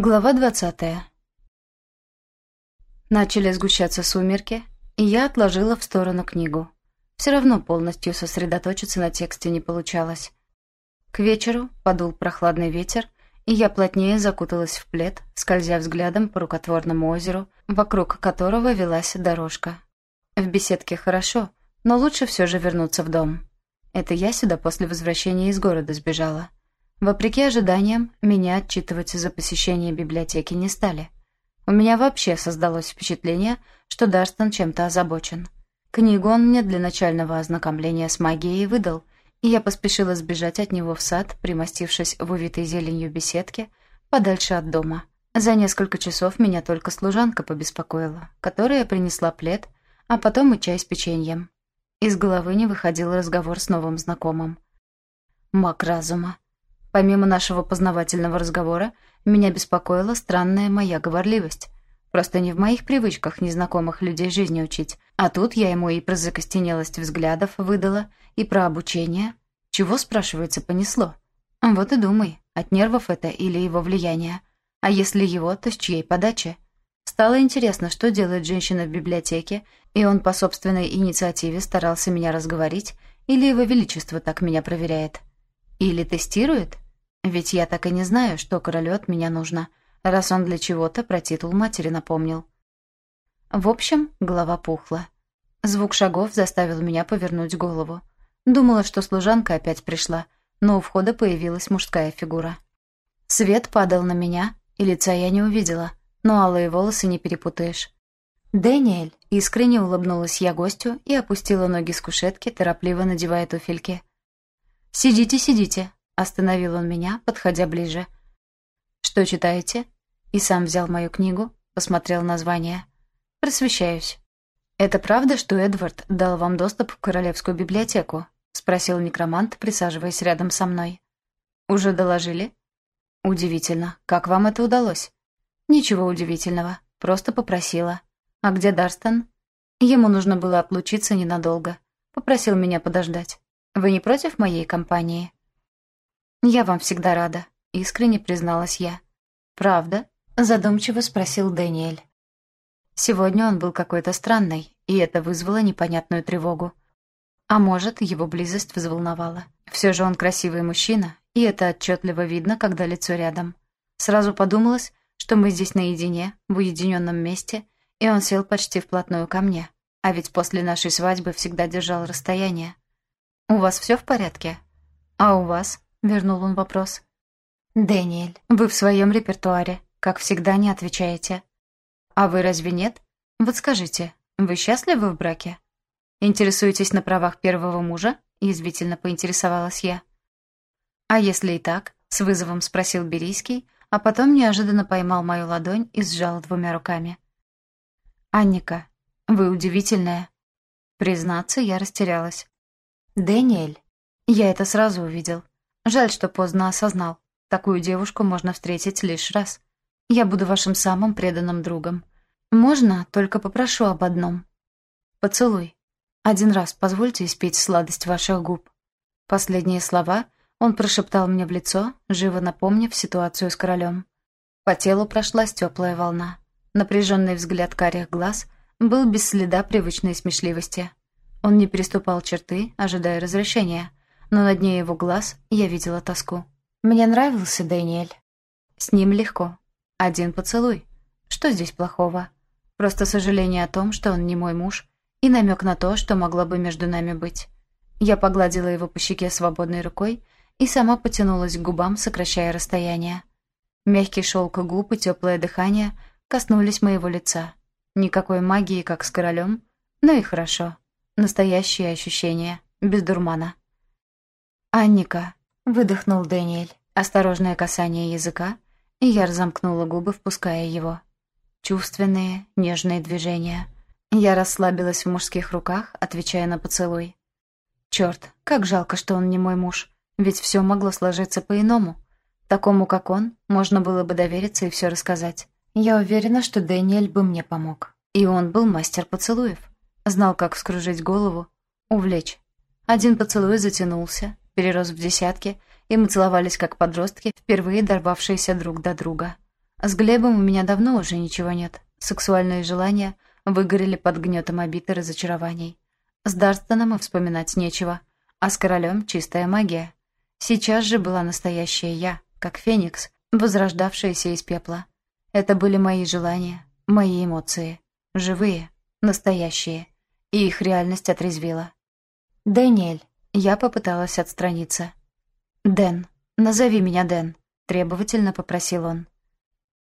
Глава двадцатая. Начали сгущаться сумерки, и я отложила в сторону книгу. Все равно полностью сосредоточиться на тексте не получалось. К вечеру подул прохладный ветер, и я плотнее закуталась в плед, скользя взглядом по рукотворному озеру, вокруг которого велась дорожка. В беседке хорошо, но лучше все же вернуться в дом. Это я сюда после возвращения из города сбежала. Вопреки ожиданиям, меня отчитывать за посещение библиотеки не стали. У меня вообще создалось впечатление, что Дарстон чем-то озабочен. Книгу он мне для начального ознакомления с магией выдал, и я поспешила сбежать от него в сад, примостившись в увитой зеленью беседке, подальше от дома. За несколько часов меня только служанка побеспокоила, которая принесла плед, а потом и чай с печеньем. Из головы не выходил разговор с новым знакомым. Маг разума. Помимо нашего познавательного разговора, меня беспокоила странная моя говорливость. Просто не в моих привычках незнакомых людей жизни учить. А тут я ему и про закостенелость взглядов выдала, и про обучение. Чего, спрашивается, понесло? Вот и думай, от нервов это или его влияние. А если его, то с чьей подачи? Стало интересно, что делает женщина в библиотеке, и он по собственной инициативе старался меня разговорить, или его величество так меня проверяет. Или тестирует? Ведь я так и не знаю, что королю от меня нужно, раз он для чего-то про титул матери напомнил. В общем, голова пухла. Звук шагов заставил меня повернуть голову. Думала, что служанка опять пришла, но у входа появилась мужская фигура. Свет падал на меня, и лица я не увидела, но алые волосы не перепутаешь. «Дэниэль!» — искренне улыбнулась я гостю и опустила ноги с кушетки, торопливо надевая туфельки. «Сидите, сидите», — остановил он меня, подходя ближе. «Что читаете?» И сам взял мою книгу, посмотрел название. «Просвещаюсь». «Это правда, что Эдвард дал вам доступ в Королевскую библиотеку?» — спросил некромант, присаживаясь рядом со мной. «Уже доложили?» «Удивительно. Как вам это удалось?» «Ничего удивительного. Просто попросила». «А где Дарстон?» «Ему нужно было отлучиться ненадолго. Попросил меня подождать». Вы не против моей компании?» «Я вам всегда рада», — искренне призналась я. «Правда?» — задумчиво спросил Дэниэль. Сегодня он был какой-то странный, и это вызвало непонятную тревогу. А может, его близость взволновала. Все же он красивый мужчина, и это отчетливо видно, когда лицо рядом. Сразу подумалось, что мы здесь наедине, в уединенном месте, и он сел почти вплотную ко мне. А ведь после нашей свадьбы всегда держал расстояние. «У вас все в порядке?» «А у вас?» — вернул он вопрос. «Дэниэль, вы в своем репертуаре, как всегда, не отвечаете». «А вы разве нет? Вот скажите, вы счастливы в браке?» «Интересуетесь на правах первого мужа?» — язвительно поинтересовалась я. «А если и так?» — с вызовом спросил Берийский, а потом неожиданно поймал мою ладонь и сжал двумя руками. «Анника, вы удивительная». Признаться, я растерялась. «Дэниэль, я это сразу увидел. Жаль, что поздно осознал. Такую девушку можно встретить лишь раз. Я буду вашим самым преданным другом. Можно, только попрошу об одном. Поцелуй. Один раз позвольте испить сладость ваших губ». Последние слова он прошептал мне в лицо, живо напомнив ситуацию с королем. По телу прошлась теплая волна. Напряженный взгляд карих глаз был без следа привычной смешливости. Он не переступал черты, ожидая разрешения, но на дне его глаз я видела тоску. Мне нравился Дэниэль. С ним легко. Один поцелуй. Что здесь плохого? Просто сожаление о том, что он не мой муж, и намек на то, что могло бы между нами быть. Я погладила его по щеке свободной рукой и сама потянулась к губам, сокращая расстояние. Мягкий шелк губ и теплое дыхание коснулись моего лица. Никакой магии, как с королем, но и хорошо. Настоящее ощущение, без дурмана. «Анника», — выдохнул Дэниэль. Осторожное касание языка, и я разомкнула губы, впуская его. Чувственные, нежные движения. Я расслабилась в мужских руках, отвечая на поцелуй. Черт, как жалко, что он не мой муж, ведь все могло сложиться по-иному. Такому, как он, можно было бы довериться и все рассказать. Я уверена, что Дэниэль бы мне помог. И он был мастер поцелуев. Знал, как вскружить голову, увлечь. Один поцелуй затянулся, перерос в десятки, и мы целовались как подростки, впервые дорвавшиеся друг до друга. С Глебом у меня давно уже ничего нет. Сексуальные желания выгорели под гнетом обид и разочарований. С Дарстоном и вспоминать нечего, а с королем чистая магия. Сейчас же была настоящая я, как феникс, возрождавшаяся из пепла. Это были мои желания, мои эмоции. Живые, настоящие. И их реальность отрезвила. «Дэниэль». Я попыталась отстраниться. «Дэн. Назови меня Дэн», — требовательно попросил он.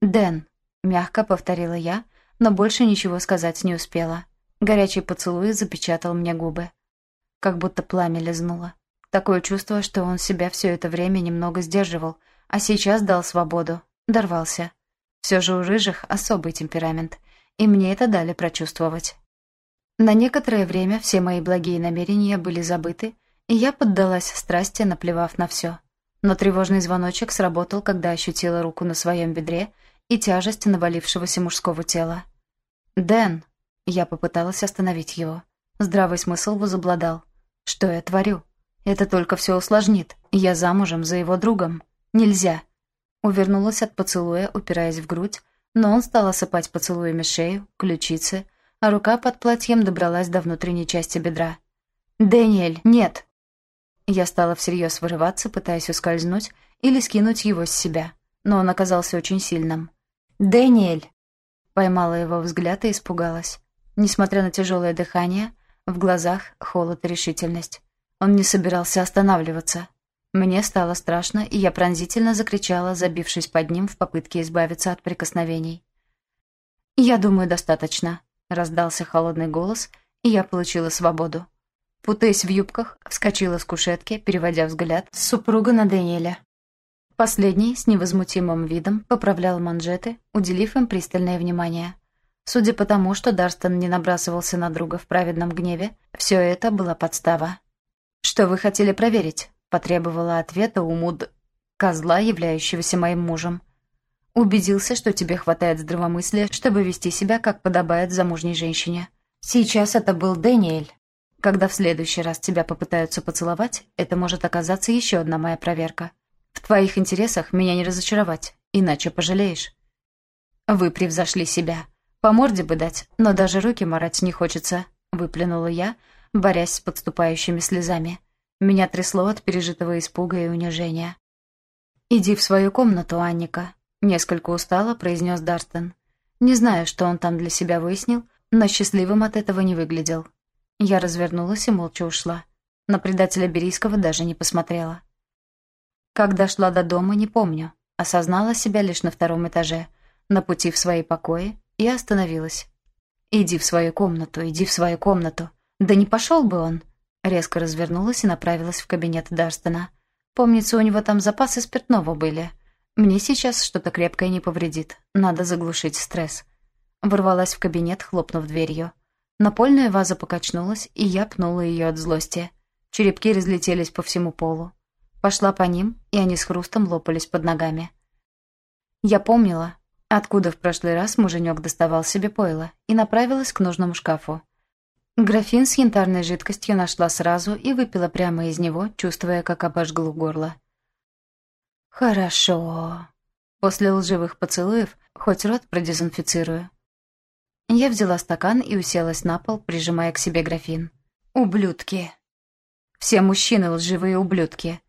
«Дэн», — мягко повторила я, но больше ничего сказать не успела. Горячий поцелуй запечатал мне губы. Как будто пламя лизнуло. Такое чувство, что он себя все это время немного сдерживал, а сейчас дал свободу, дорвался. Все же у рыжих особый темперамент, и мне это дали прочувствовать. На некоторое время все мои благие намерения были забыты, и я поддалась страсти, наплевав на все. Но тревожный звоночек сработал, когда ощутила руку на своем бедре и тяжесть навалившегося мужского тела. «Дэн!» Я попыталась остановить его. Здравый смысл возобладал. «Что я творю? Это только все усложнит. Я замужем за его другом. Нельзя!» Увернулась от поцелуя, упираясь в грудь, но он стал осыпать поцелуями шею, ключицы, а рука под платьем добралась до внутренней части бедра. «Дэниэль, нет!» Я стала всерьез вырываться, пытаясь ускользнуть или скинуть его с себя, но он оказался очень сильным. «Дэниэль!» Поймала его взгляд и испугалась. Несмотря на тяжелое дыхание, в глазах холод и решительность. Он не собирался останавливаться. Мне стало страшно, и я пронзительно закричала, забившись под ним в попытке избавиться от прикосновений. «Я думаю, достаточно», — раздался холодный голос, и я получила свободу. Путаясь в юбках, вскочила с кушетки, переводя взгляд с супруга на Даниэля. Последний с невозмутимым видом поправлял манжеты, уделив им пристальное внимание. Судя по тому, что Дарстон не набрасывался на друга в праведном гневе, все это была подстава. «Что вы хотели проверить?» — потребовала ответа у Муд... козла, являющегося моим мужем. «Убедился, что тебе хватает здравомыслия, чтобы вести себя, как подобает замужней женщине. Сейчас это был Дэниэль. Когда в следующий раз тебя попытаются поцеловать, это может оказаться еще одна моя проверка». В твоих интересах меня не разочаровать, иначе пожалеешь. Вы превзошли себя. По морде бы дать, но даже руки марать не хочется, выплюнула я, борясь с подступающими слезами. Меня трясло от пережитого испуга и унижения. «Иди в свою комнату, Анника», — несколько устало произнес Дарстон. Не знаю, что он там для себя выяснил, но счастливым от этого не выглядел. Я развернулась и молча ушла. На предателя Берийского даже не посмотрела. Как дошла до дома, не помню. Осознала себя лишь на втором этаже, на пути в свои покои, и остановилась. «Иди в свою комнату, иди в свою комнату. Да не пошел бы он!» Резко развернулась и направилась в кабинет Дарстона. Помнится, у него там запасы спиртного были. Мне сейчас что-то крепкое не повредит. Надо заглушить стресс. Ворвалась в кабинет, хлопнув дверью. Напольная ваза покачнулась, и я пнула ее от злости. Черепки разлетелись по всему полу. Пошла по ним, и они с хрустом лопались под ногами. Я помнила, откуда в прошлый раз муженек доставал себе пойло, и направилась к нужному шкафу. Графин с янтарной жидкостью нашла сразу и выпила прямо из него, чувствуя, как обожгло горло. «Хорошо. После лживых поцелуев хоть рот продезинфицирую». Я взяла стакан и уселась на пол, прижимая к себе графин. «Ублюдки!» «Все мужчины лживые ублюдки.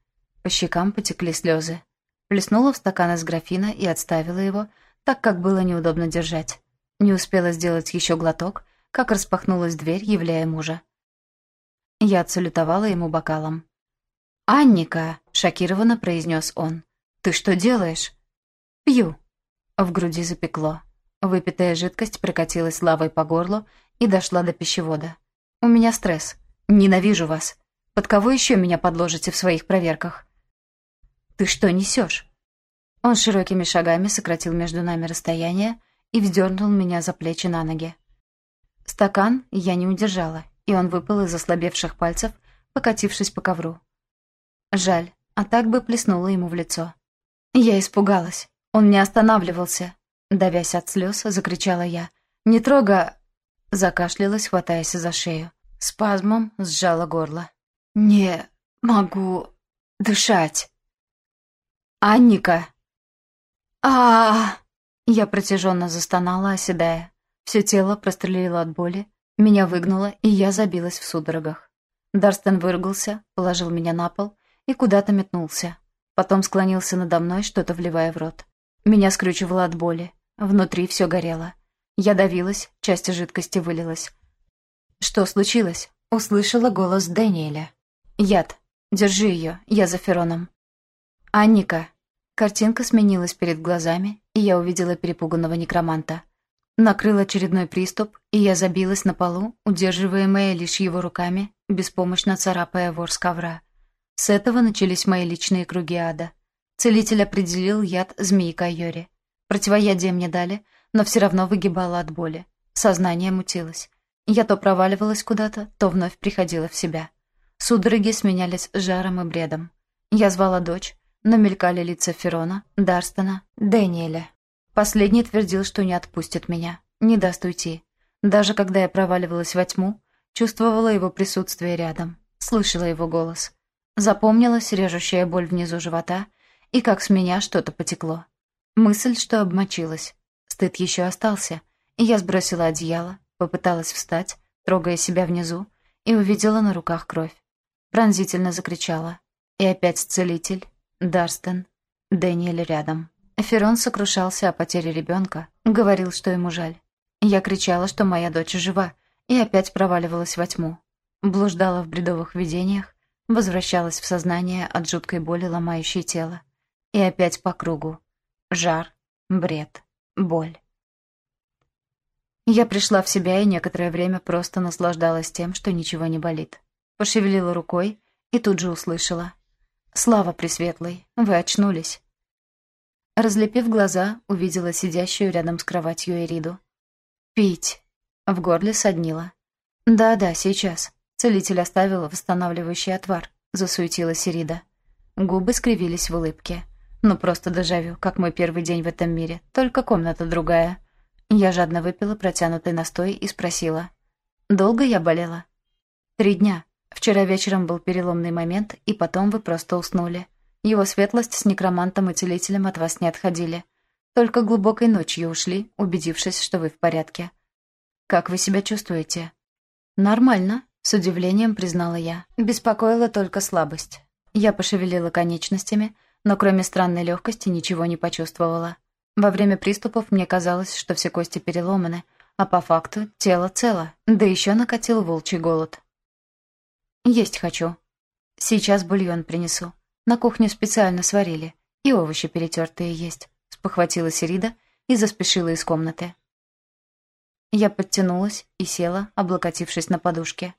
По щекам потекли слезы. Плеснула в стакан из графина и отставила его, так как было неудобно держать. Не успела сделать еще глоток, как распахнулась дверь, являя мужа. Я отсалютовала ему бокалом. «Анника!» — шокированно произнес он. «Ты что делаешь?» «Пью». В груди запекло. Выпитая жидкость прокатилась лавой по горлу и дошла до пищевода. «У меня стресс. Ненавижу вас. Под кого еще меня подложите в своих проверках?» «Ты что несешь?» Он широкими шагами сократил между нами расстояние и вздернул меня за плечи на ноги. Стакан я не удержала, и он выпал из ослабевших пальцев, покатившись по ковру. Жаль, а так бы плеснула ему в лицо. Я испугалась. Он не останавливался. Давясь от слез, закричала я. «Не трога...» Закашлялась, хватаясь за шею. Спазмом сжала горло. «Не могу дышать». Анника. а, Я протяженно застонала, оседая. Все тело прострелило от боли, меня выгнуло, и я забилась в судорогах. Дарстен выругался, положил меня на пол и куда-то метнулся. Потом склонился надо мной, что-то вливая в рот. Меня скрючивало от боли. Внутри все горело. Я давилась, часть жидкости вылилась. «Что случилось?» Услышала голос Дэниеля. «Яд. Держи ее, я за Фероном». «Анника». Картинка сменилась перед глазами, и я увидела перепуганного некроманта. Накрыл очередной приступ, и я забилась на полу, удерживаемая лишь его руками, беспомощно царапая ворс ковра. С этого начались мои личные круги ада. Целитель определил яд змеи Кайори. Противоядие мне дали, но все равно выгибало от боли. Сознание мутилось. Я то проваливалась куда-то, то вновь приходила в себя. Судороги сменялись жаром и бредом. Я звала дочь, но мелькали лица Ферона, Дарстона, Дэниеля. Последний твердил, что не отпустит меня, не даст уйти. Даже когда я проваливалась во тьму, чувствовала его присутствие рядом, слышала его голос. Запомнилась режущая боль внизу живота и как с меня что-то потекло. Мысль, что обмочилась. Стыд еще остался, и я сбросила одеяло, попыталась встать, трогая себя внизу, и увидела на руках кровь. Пронзительно закричала. И опять целитель, Дарстен, Дэниэль рядом. Ферон сокрушался о потере ребенка, говорил, что ему жаль. Я кричала, что моя дочь жива, и опять проваливалась во тьму. Блуждала в бредовых видениях, возвращалась в сознание от жуткой боли, ломающей тело. И опять по кругу. Жар, бред, боль. Я пришла в себя и некоторое время просто наслаждалась тем, что ничего не болит. Пошевелила рукой и тут же услышала. «Слава Пресветлой, вы очнулись». Разлепив глаза, увидела сидящую рядом с кроватью Эриду. «Пить!» В горле соднило. «Да-да, сейчас». Целитель оставил восстанавливающий отвар. Засуетилась Эрида. Губы скривились в улыбке. «Ну просто дежавю, как мой первый день в этом мире. Только комната другая». Я жадно выпила протянутый настой и спросила. «Долго я болела?» «Три дня. Вчера вечером был переломный момент, и потом вы просто уснули. Его светлость с некромантом и целителем от вас не отходили. Только глубокой ночью ушли, убедившись, что вы в порядке. Как вы себя чувствуете? Нормально, с удивлением признала я. Беспокоила только слабость. Я пошевелила конечностями, но кроме странной легкости ничего не почувствовала. Во время приступов мне казалось, что все кости переломаны, а по факту тело цело, да еще накатил волчий голод. Есть хочу. Сейчас бульон принесу. На кухне специально сварили. И овощи перетертые есть. Спохватилась Ирида и заспешила из комнаты. Я подтянулась и села, облокотившись на подушке.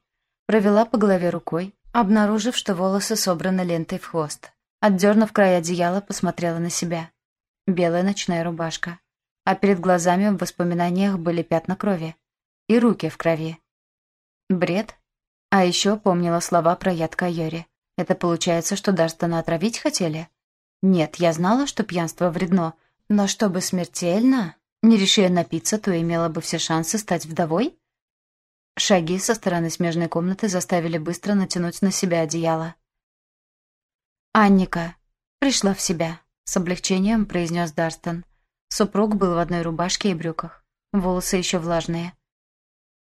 Провела по голове рукой, обнаружив, что волосы собраны лентой в хвост. Отдернув край одеяла, посмотрела на себя. Белая ночная рубашка. А перед глазами в воспоминаниях были пятна крови. И руки в крови. Бред? А еще помнила слова про яд Кайори. Это получается, что Дарстона отравить хотели? Нет, я знала, что пьянство вредно, но чтобы смертельно? Не решая напиться, то имела бы все шансы стать вдовой? Шаги со стороны смежной комнаты заставили быстро натянуть на себя одеяло. «Анника, пришла в себя», — с облегчением произнес Дарстон. Супруг был в одной рубашке и брюках. Волосы еще влажные.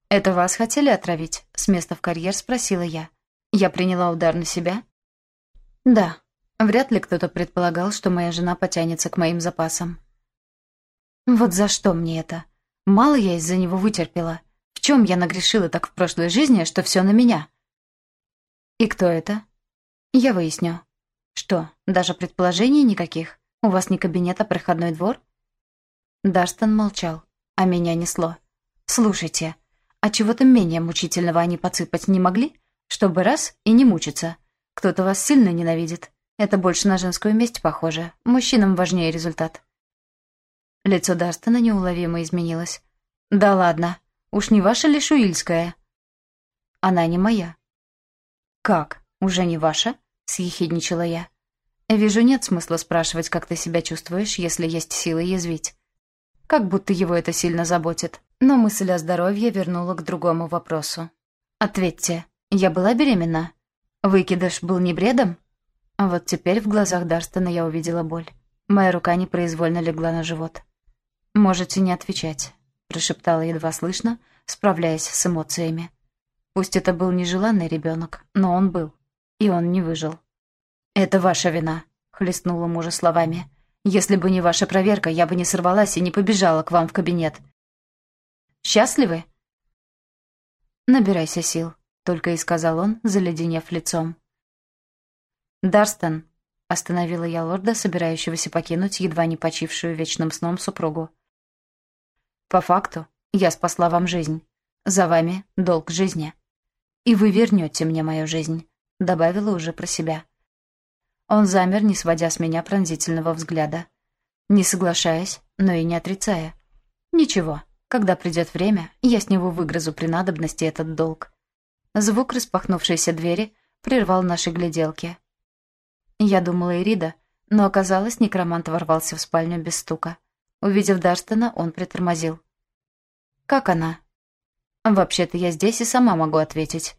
«Это вас хотели отравить?» — с места в карьер спросила я. Я приняла удар на себя? Да. Вряд ли кто-то предполагал, что моя жена потянется к моим запасам. Вот за что мне это? Мало я из-за него вытерпела. В чем я нагрешила так в прошлой жизни, что все на меня? И кто это? Я выясню. Что, даже предположений никаких? У вас не кабинет, а проходной двор? Дарстон молчал, а меня несло. Слушайте, а чего-то менее мучительного они подсыпать не могли? Чтобы раз и не мучиться. Кто-то вас сильно ненавидит. Это больше на женскую месть похоже. Мужчинам важнее результат. Лицо Дарстона неуловимо изменилось. «Да ладно. Уж не ваша ли Шуильская?» «Она не моя». «Как? Уже не ваша?» — съехидничала я. «Вижу, нет смысла спрашивать, как ты себя чувствуешь, если есть силы язвить. Как будто его это сильно заботит». Но мысль о здоровье вернула к другому вопросу. «Ответьте, я была беременна? Выкидыш был не бредом? А вот теперь в глазах Дарстона я увидела боль. Моя рука непроизвольно легла на живот. «Можете не отвечать», — прошептала едва слышно, справляясь с эмоциями. Пусть это был нежеланный ребенок, но он был, и он не выжил. «Это ваша вина», — хлестнула мужа словами. «Если бы не ваша проверка, я бы не сорвалась и не побежала к вам в кабинет». «Счастливы?» «Набирайся сил», — только и сказал он, заледенев лицом. «Дарстон», — остановила я лорда, собирающегося покинуть едва не почившую вечным сном супругу. «По факту, я спасла вам жизнь. За вами долг жизни. И вы вернете мне мою жизнь», — добавила уже про себя. Он замер, не сводя с меня пронзительного взгляда. Не соглашаясь, но и не отрицая. «Ничего, когда придет время, я с него выгрызу при надобности этот долг». Звук распахнувшейся двери прервал наши гляделки. Я думала Ирида, но оказалось, некромант ворвался в спальню без стука. Увидев Дарстона, он притормозил. «Как она?» «Вообще-то я здесь и сама могу ответить».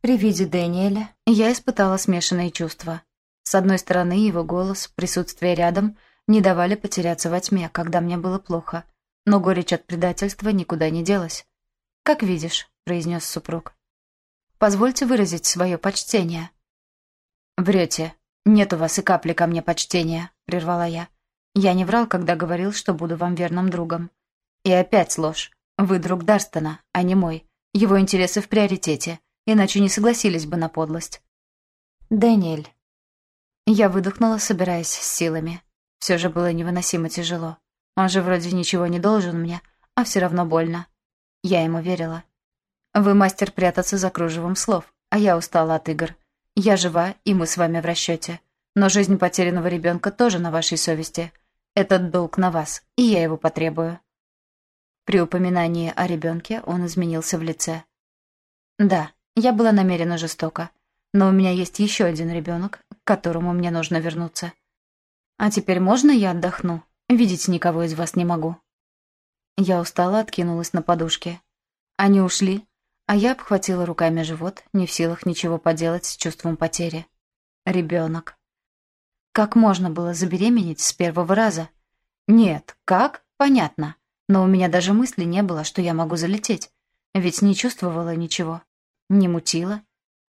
При виде Дэниеля я испытала смешанные чувства. С одной стороны, его голос, присутствие рядом не давали потеряться во тьме, когда мне было плохо. Но горечь от предательства никуда не делась. «Как видишь», — произнес супруг. «Позвольте выразить свое почтение». «Врете. Нет у вас и капли ко мне почтения», — прервала я. «Я не врал, когда говорил, что буду вам верным другом». «И опять ложь. Вы друг Дарстона, а не мой. Его интересы в приоритете, иначе не согласились бы на подлость». «Дэниэль, я выдохнула, собираясь с силами. Все же было невыносимо тяжело. Он же вроде ничего не должен мне, а все равно больно. Я ему верила. Вы мастер прятаться за кружевом слов, а я устала от игр. Я жива, и мы с вами в расчете. Но жизнь потерянного ребенка тоже на вашей совести. Этот долг на вас, и я его потребую. При упоминании о ребенке он изменился в лице. Да, я была намерена жестока. Но у меня есть еще один ребенок, к которому мне нужно вернуться. А теперь можно я отдохну? Видеть никого из вас не могу. Я устала, откинулась на подушке. Они ушли, а я обхватила руками живот, не в силах ничего поделать с чувством потери. Ребенок. Как можно было забеременеть с первого раза? Нет, как? Понятно. Но у меня даже мысли не было, что я могу залететь. Ведь не чувствовала ничего. Не мутила,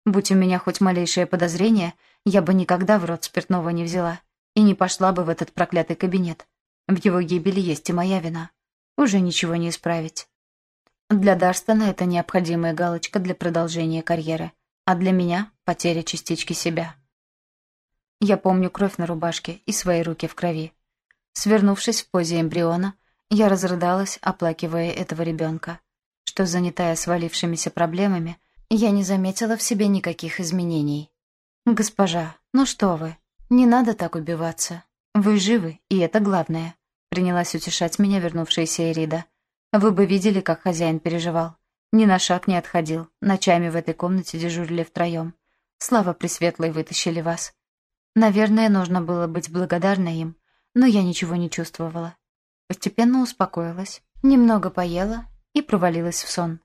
Будь у меня хоть малейшее подозрение, я бы никогда в рот спиртного не взяла и не пошла бы в этот проклятый кабинет. В его гибели есть и моя вина. Уже ничего не исправить. Для Дарстона это необходимая галочка для продолжения карьеры, а для меня — потеря частички себя. Я помню кровь на рубашке и свои руки в крови. Свернувшись в позе эмбриона, я разрыдалась, оплакивая этого ребенка, что, занятая свалившимися проблемами, я не заметила в себе никаких изменений. «Госпожа, ну что вы, не надо так убиваться. Вы живы, и это главное», — принялась утешать меня вернувшаяся Эрида. «Вы бы видели, как хозяин переживал. Ни на шаг не отходил, ночами в этой комнате дежурили втроем. Слава Пресветлой вытащили вас. Наверное, нужно было быть благодарной им, но я ничего не чувствовала. Постепенно успокоилась, немного поела и провалилась в сон.